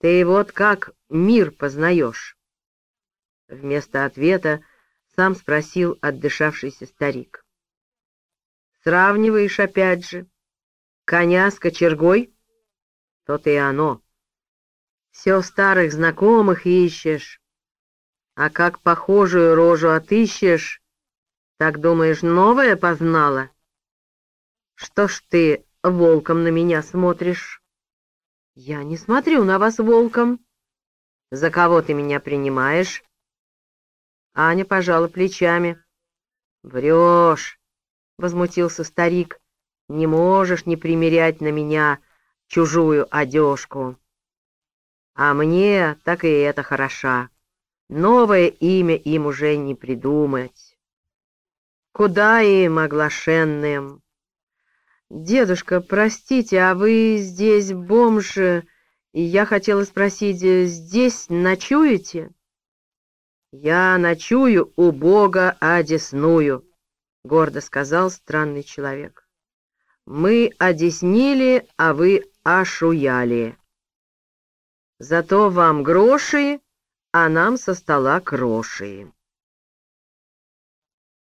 Ты вот как мир познаешь?» Вместо ответа сам спросил отдышавшийся старик. «Сравниваешь опять же? Коня с кочергой? То-то и оно. Все старых знакомых ищешь, а как похожую рожу отыщешь, так думаешь, новое познала? Что ж ты волком на меня смотришь?» «Я не смотрю на вас волком». «За кого ты меня принимаешь?» Аня пожала плечами. «Врешь!» — возмутился старик. «Не можешь не примерять на меня чужую одежку. А мне так и это хороша. Новое имя им уже не придумать. Куда им, оглашенным?» «Дедушка, простите, а вы здесь бомж, и я хотела спросить, здесь ночуете?» «Я ночую у Бога одесную», — гордо сказал странный человек. «Мы одеснили, а вы ошуяли. Зато вам гроши, а нам со стола кроши».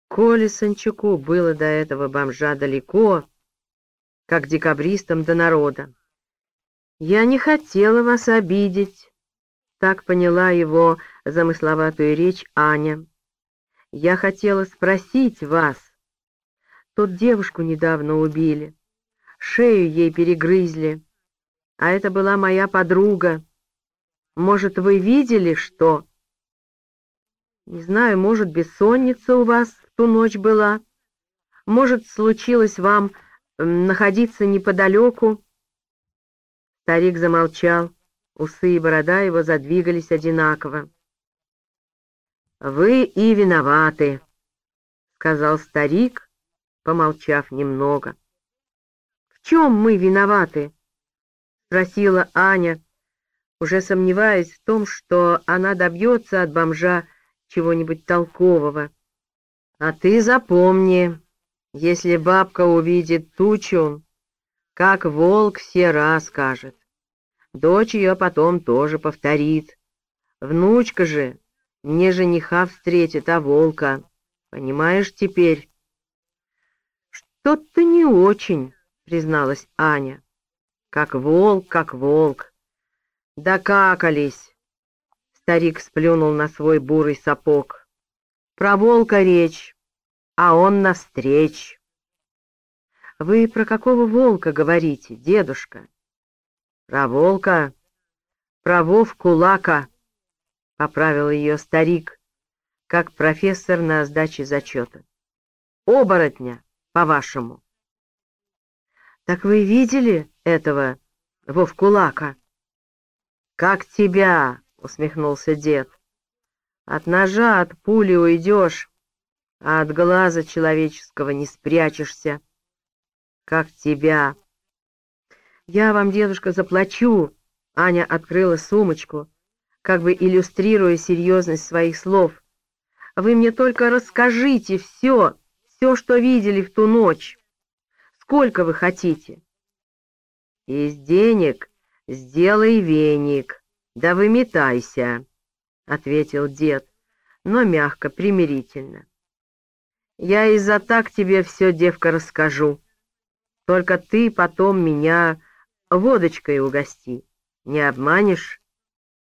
Коле Санчуку было до этого бомжа далеко, как декабристам до народа. «Я не хотела вас обидеть», — так поняла его замысловатую речь Аня. «Я хотела спросить вас. Тут девушку недавно убили, шею ей перегрызли, а это была моя подруга. Может, вы видели, что...» «Не знаю, может, бессонница у вас в ту ночь была? Может, случилось вам находиться неподалеку?» Старик замолчал, усы и борода его задвигались одинаково. «Вы и виноваты», — сказал старик, помолчав немного. «В чем мы виноваты?» — спросила Аня, уже сомневаясь в том, что она добьется от бомжа чего-нибудь толкового. «А ты запомни, если бабка увидит тучу, как волк все расскажет. Дочь ее потом тоже повторит. Внучка же не жениха встретит, а волка. Понимаешь теперь? Что-то не очень, призналась Аня. Как волк, как волк. Докакались. Старик сплюнул на свой бурый сапог. Про волка речь, а он навстреч. Вы про какого волка говорите, дедушка? Про волка, про Вовку Лака. — поправил ее старик, как профессор на сдаче зачета. «Оборотня, по-вашему». «Так вы видели этого Вовкулака?» «Как тебя?» — усмехнулся дед. «От ножа, от пули уйдешь, а от глаза человеческого не спрячешься. Как тебя?» «Я вам, дедушка, заплачу!» Аня открыла сумочку как бы иллюстрируя серьезность своих слов. «Вы мне только расскажите все, все, что видели в ту ночь. Сколько вы хотите?» «Из денег сделай веник, да выметайся», — ответил дед, но мягко, примирительно. «Я и за так тебе все, девка, расскажу. Только ты потом меня водочкой угости, не обманешь?»